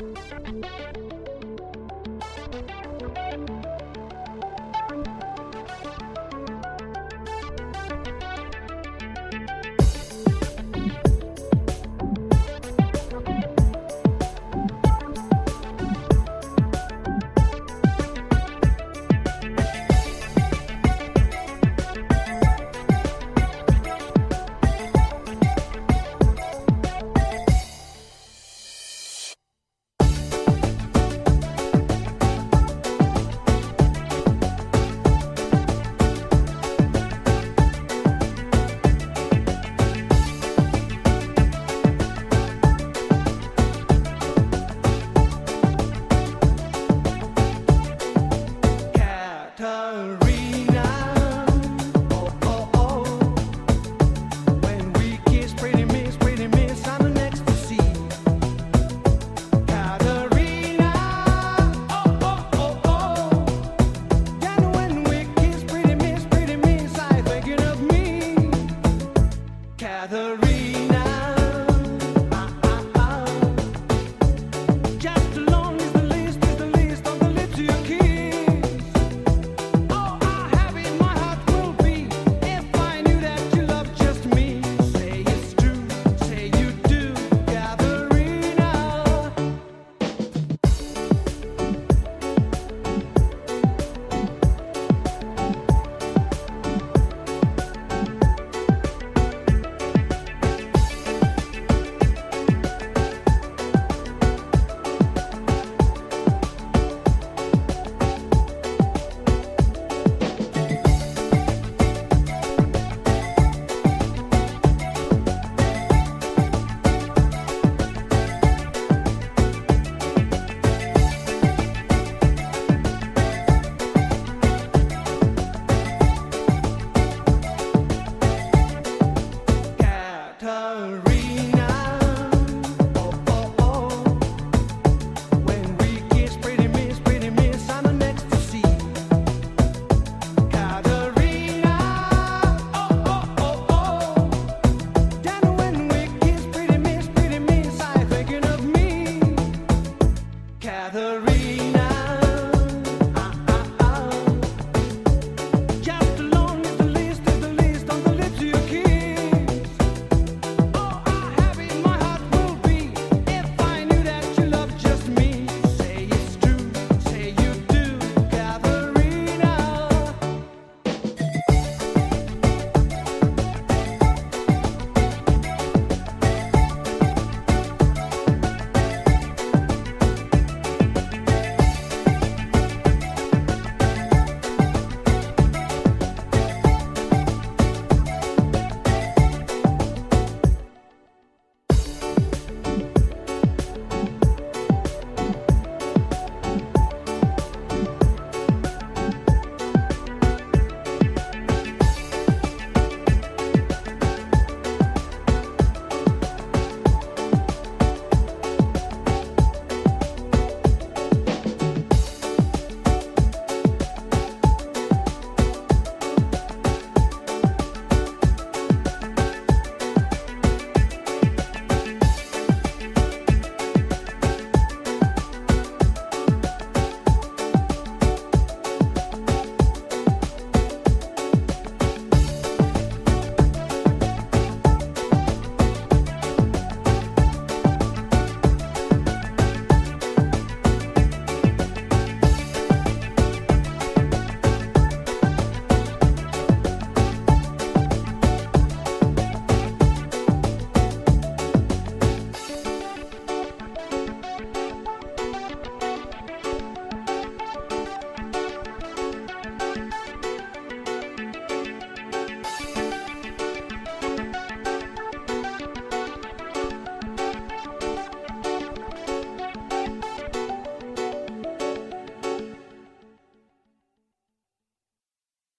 Música